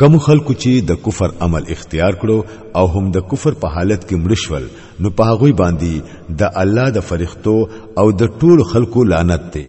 کم خلکو چې د کفر عمل اختیار کړو او هم د کفر په حالت کې مړشول نو په هغه باندې د الله د فرښتو او د ټول خلکو لعنت دی